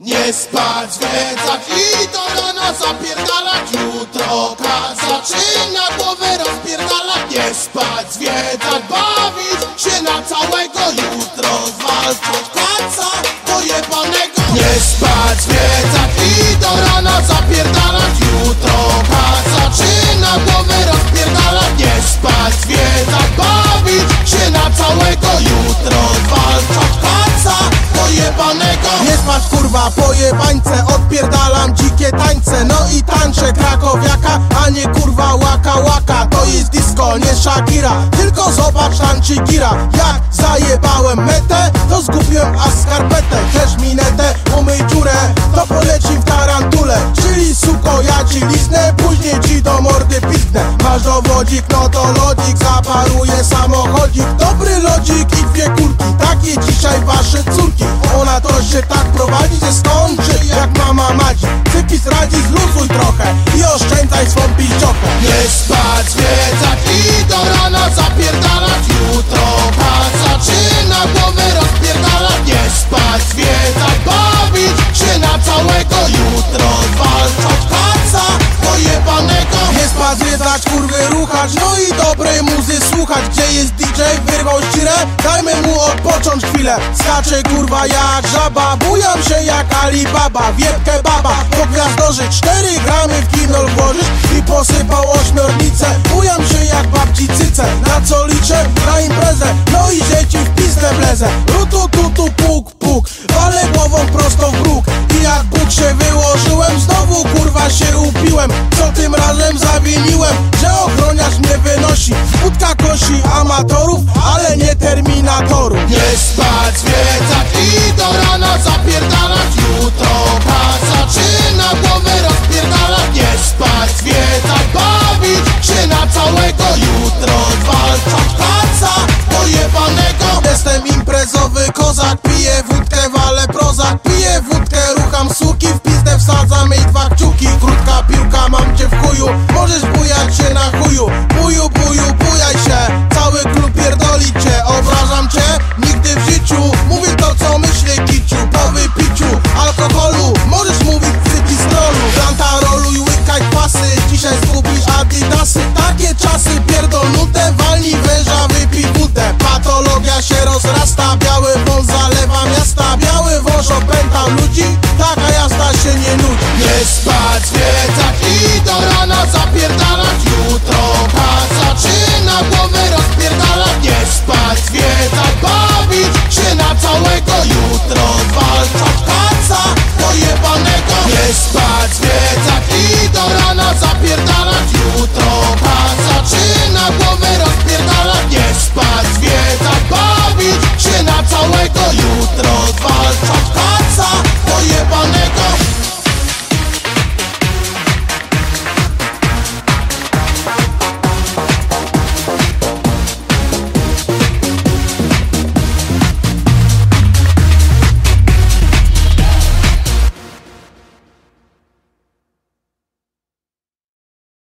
Nie spać, zwiedzać i do rana zapierdalać Jutro zaczyna głowę rozpierdalać. Nie spać, zwiedzać, pojebańce Odpierdalam dzikie tańce. No i tańczę krakowiaka A nie kurwa łaka łaka. To jest disco, nie Shakira. Tylko zobacz tańczy gira. Jak zajebałem metę To zgubiłem a skarpetę. Też minetę, umyj dziurę To poleci w tarantule. Czyli suko, ja ci liznę Później ci do mordy piznę. Masz dowodzik, no to lodzik Zaparuje Ona to się tak prowadzi, że skończy. Jak mama Madzi Cypis radzi, zluzuj trochę I oszczędzaj swą piździochę Nie spać, zwiedzać i do rana zapierdalać. Jutro pas zaczyna głowę rozpierdalać. Nie spać, zwiedzać, bawić się na całego. Jutro zwalczać kaca do jebanego Nie spać, zwiedzać, kurwy ruchać. No i dobrej muzy słuchać Gdzie jest DJ, chwilę. Skacze kurwa jak żaba. Bujam się jak Alibaba. Wiepkę baba po gwiazdorze Cztery gramy w kinol włożysz I posypał ośmiornicę. Bujam się jak babci cyce. Na co liczę? Na imprezę. No i dzieci w pizdę wlezę. Rutu tutu puk puk. Walę głową prosto w róg. I jak Bóg się wyłożyłem Znowu kurwa się upiłem. Co tym razem zawiniłem Że ochroniarz mnie wynosi Się rozrasta Biały wąż zalewa miasta Biały wąż opętał ludzi Taka jazda się nie nudzi.